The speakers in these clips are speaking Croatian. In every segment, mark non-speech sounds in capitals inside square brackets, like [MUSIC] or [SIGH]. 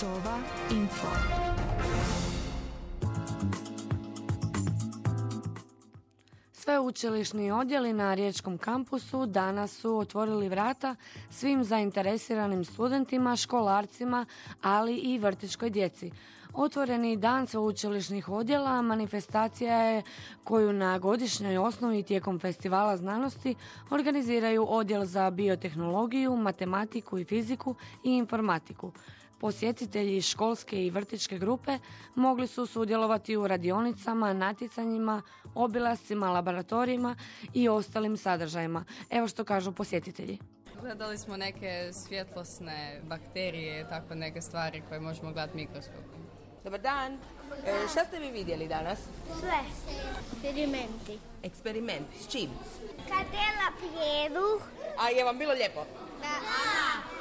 Sova Info. Sveučilišni odjeli na Riječkom kampusu danas su otvorili vrata svim zainteresiranim studentima, školarcima, ali i vrtičkoj djeci. Otvoreni dan sveučilišnih odjela manifestacija je koju na godišnjoj osnovi tijekom festivala znanosti organiziraju odjel za biotehnologiju, matematiku i fiziku i informatiku. Posjetitelji školske i vrtičke grupe mogli su sudjelovati u radionicama, natjecanjima, obilascima, laboratorijima i ostalim sadržajima. Evo što kažu posjetitelji. Gledali smo neke svjetlosne bakterije, tako neke stvari koje možemo gledati mikroskopom. Dobar dan. E, šta ste vi vidjeli danas? Sve. Eksperimenti. Eksperiment. S čim? Kadela prijedu. A je vam bilo lijepo?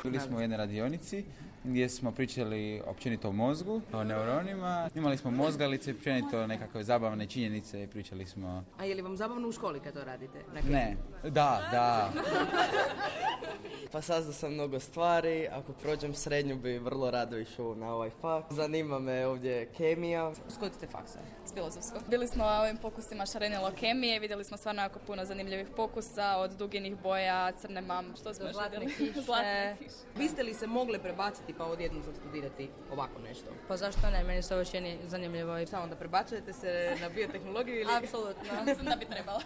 Bili smo u jednoj radionici gdje smo pričali općenito o mozgu, o neuronima. Imali smo mozgalice, općenito nekakve zabavne činjenice i pričali smo... A je li vam zabavno u školi kad to radite? Ne, da, da. [LAUGHS] Pa saznao sam mnogo stvari, ako prođem srednju bi vrlo rado išao na ovaj faks. Zanima me ovdje kemija. S kojeg ste faksa? S filozofskog. Bili smo na ovim pokusima šarenilo kemije, vidjeli smo stvarno jako puno zanimljivih pokusa, od duginih boja, crne mam, što smo još Zlatne vidjeli? [LAUGHS] kiše. Zlatne kiše. Biste li se mogli prebaciti pa odjednom sad studirati ovako nešto? Pa zašto ne? Meni se ovo čini zanimljivo. i- Šta onda, prebacujete se na biotehnologiju ili... Apsolutno. Mislim [LAUGHS] da bi trebalo.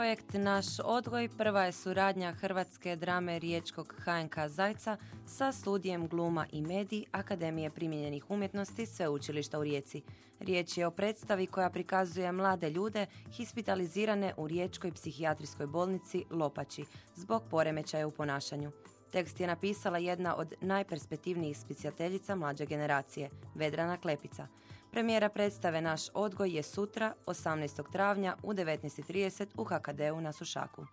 Projekt Naš odgoj prva je suradnja Hrvatske drame Riječkog HNK Zajca sa studijem gluma i medij Akademije primijenjenih umjetnosti Sveučilišta u Rijeci. Riječ je o predstavi koja prikazuje mlade ljude hospitalizirane u Riječkoj psihijatrijskoj bolnici Lopači zbog poremećaja u ponašanju. Tekst je napisala jedna od najperspektivnijih specijateljica mlađe generacije, Vedrana Klepica. Premijera predstave Naš odgoj je sutra, 18. travnja u 19.30 u HKD-u na Sušaku.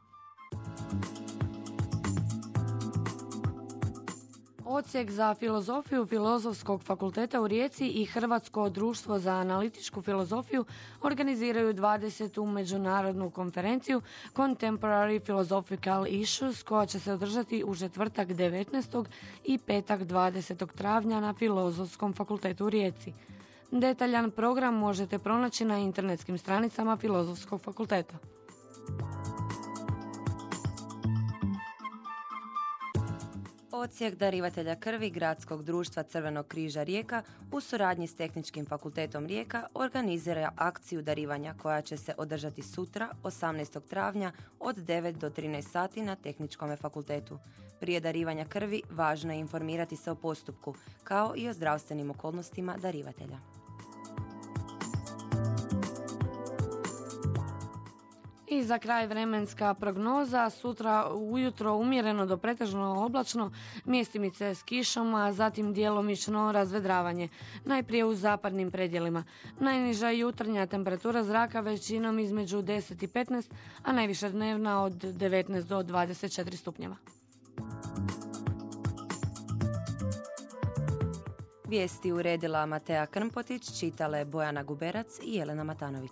Odsjek za filozofiju Filozofskog fakulteta u Rijeci i Hrvatsko društvo za analitičku filozofiju organiziraju 20. međunarodnu konferenciju Contemporary Philosophical Issues koja će se održati u četvrtak 19. i petak 20. travnja na Filozofskom fakultetu u Rijeci. Detaljan program možete pronaći na internetskim stranicama Filozofskog fakulteta. Odsjek darivatelja krvi Gradskog društva Crvenog križa Rijeka u suradnji s Tehničkim fakultetom Rijeka organizira akciju darivanja koja će se održati sutra 18. travnja od 9 do 13 sati na Tehničkom fakultetu. Prije darivanja krvi važno je informirati se o postupku kao i o zdravstvenim okolnostima darivatelja. I za kraj vremenska prognoza, sutra ujutro umjereno do pretežno oblačno, mjestimice s kišom, a zatim djelomično razvedravanje, najprije u zapadnim predjelima. Najniža jutarnja temperatura zraka većinom između 10 i 15, a najviša dnevna od 19 do 24 stupnjeva. Vijesti uredila Matea Krmpotić, čitale Bojana Guberac i Jelena Matanović.